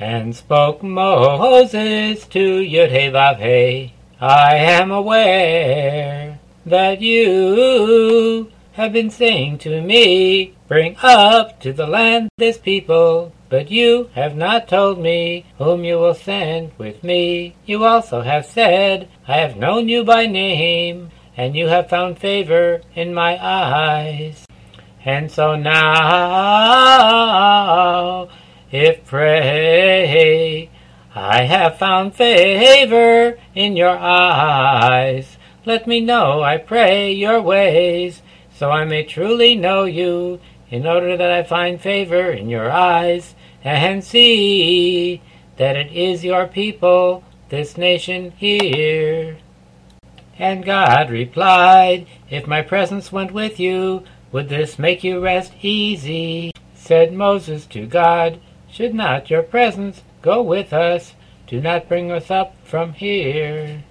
And spoke Moses to Yud-Heh-Vav-Heh, I am aware that you have been saying to me, Bring up to the land this people, but you have not told me whom you will send with me. You also have said, I have known you by name, and you have found favor in my eyes. And so now, if pray, I have found favor in your eyes, let me know, I pray, your ways, so I may truly know you, in order that I find favor in your eyes, and see that it is your people, this nation here. And God replied, If my presence went with you, would this make you rest easy? Said Moses to God, Should not your presence go with us? Do not bring us up from here.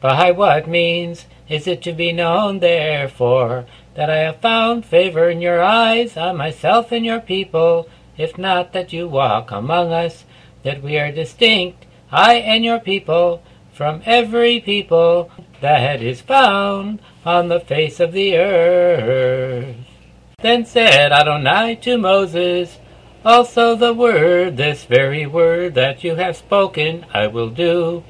By what means is it to be known, therefore, that I have found favor in your eyes, on myself and your people, if not that you walk among us, that we are distinct, I and your people, from every people that is found on the face of the earth. Then said Adonai to Moses, Also the word, this very word that you have spoken, I will do,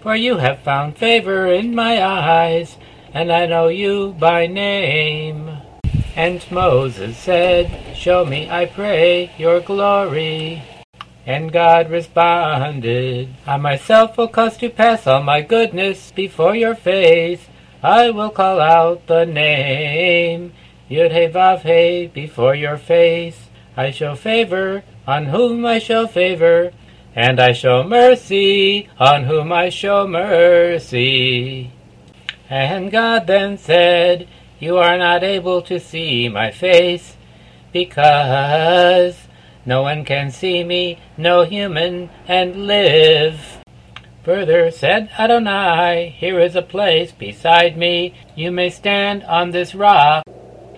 for you have found favor in my eyes, and I know you by name. And Moses said, Show me, I pray, your glory. And God responded, I myself will cause to pass all my goodness before your face. I will call out the name, Yud-Heh-Vav-Heh, before your face. I show favor on whom I show favor, and I show mercy on whom I show mercy. And God then said, You are not able to see my face, because no one can see me, no human, and live. Further said Adonai, Here is a place beside me, you may stand on this rock.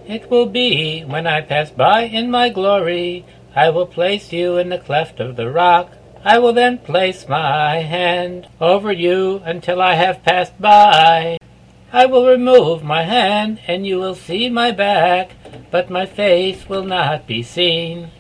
It will be, when I pass by in my glory, I will place you in the cleft of the rock. I will then place my hand over you until I have passed by. I will remove my hand, and you will see my back, but my face will not be seen.